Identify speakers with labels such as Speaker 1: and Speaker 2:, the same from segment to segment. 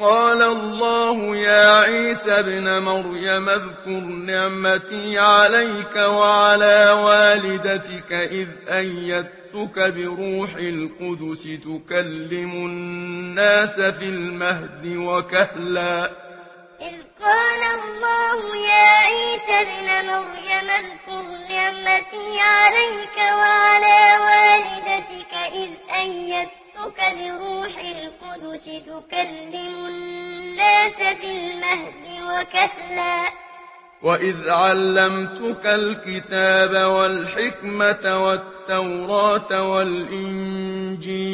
Speaker 1: قال الله يا عيسى ابن مريم اذكر نعمتي عليك وعلى والدتك إذ أيتك بروح القدس تكلم الناس في المهد وكهلا.
Speaker 2: إذ قال الله يا عيسى ابن مريم اذكر نعمتي عليك وعلى والدتك إذ أيتك ربك بروح القدس تكلم الناس في المهد وكهلا.
Speaker 1: وإذ علمتك الكتاب والحكمة والتوراة والإنجيل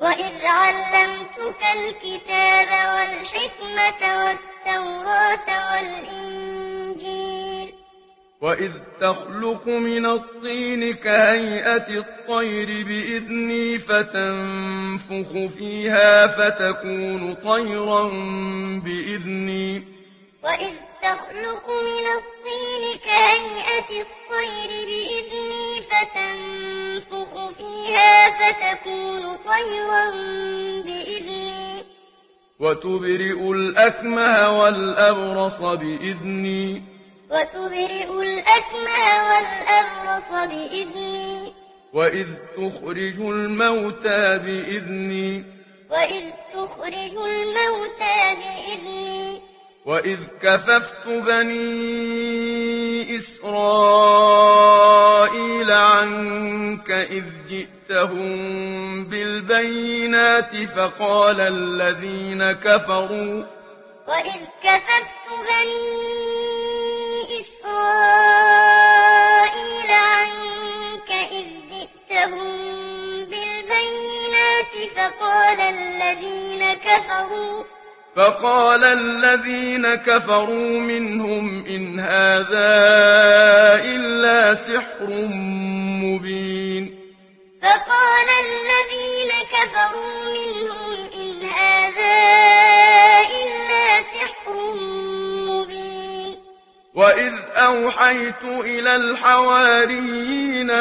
Speaker 2: وإذ علمتك الكتاب والحكمة
Speaker 1: وَإِذْ تَخْلُقُ مِنَ الطِّينِ كَهَيْئَةِ الطَّيْرِ بِإِذْنِي فَتَنفُخُ فِيهَا فَتَكُونُ طَيْرًا بِإِذْنِي.
Speaker 2: وَإِذْ تَخْلُقُ مِنَ الطِّينِ كَهَيْئَةِ الطَّيْرِ بِإِذْنِي فَتَنفُخُ فِيهَا فَتَكُونُ طَيْرًا بِإِذْنِي.
Speaker 1: وَتُبْرِئُ الْأَكْمَهَ وَالْأَبْرَصَ بِإِذْنِي.
Speaker 2: وتبرئ الأكمى والأبرص بإذني.
Speaker 1: وإذ تخرج الموتى بإذني.
Speaker 2: وإذ تخرج الموتى بإذني.
Speaker 1: وإذ كففت بني إسرائيل عنك إذ جئتهم بالبينات فقال الذين كفروا.
Speaker 2: وإذ كففت فقال الذين كفروا.
Speaker 1: فقال الذين كفروا منهم إن هذا إلا سحر مبين.
Speaker 2: فقال الذين كفروا منهم إن هذا إلا سحر مبين.
Speaker 1: وإذ أوحيت إلى الحواري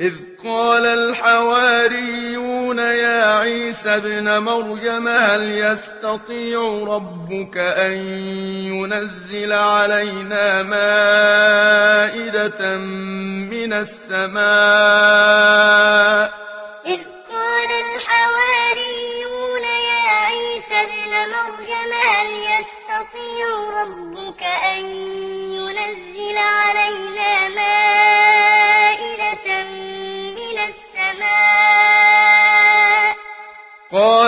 Speaker 1: إذ قال الحواريون يا عيسى بن مريم هل يستطيع ربك أن ينزل علينا مائدة من السماء؟
Speaker 2: إذ قال الحواريون يا عيسى بن مريم هل يستطيع ربك أن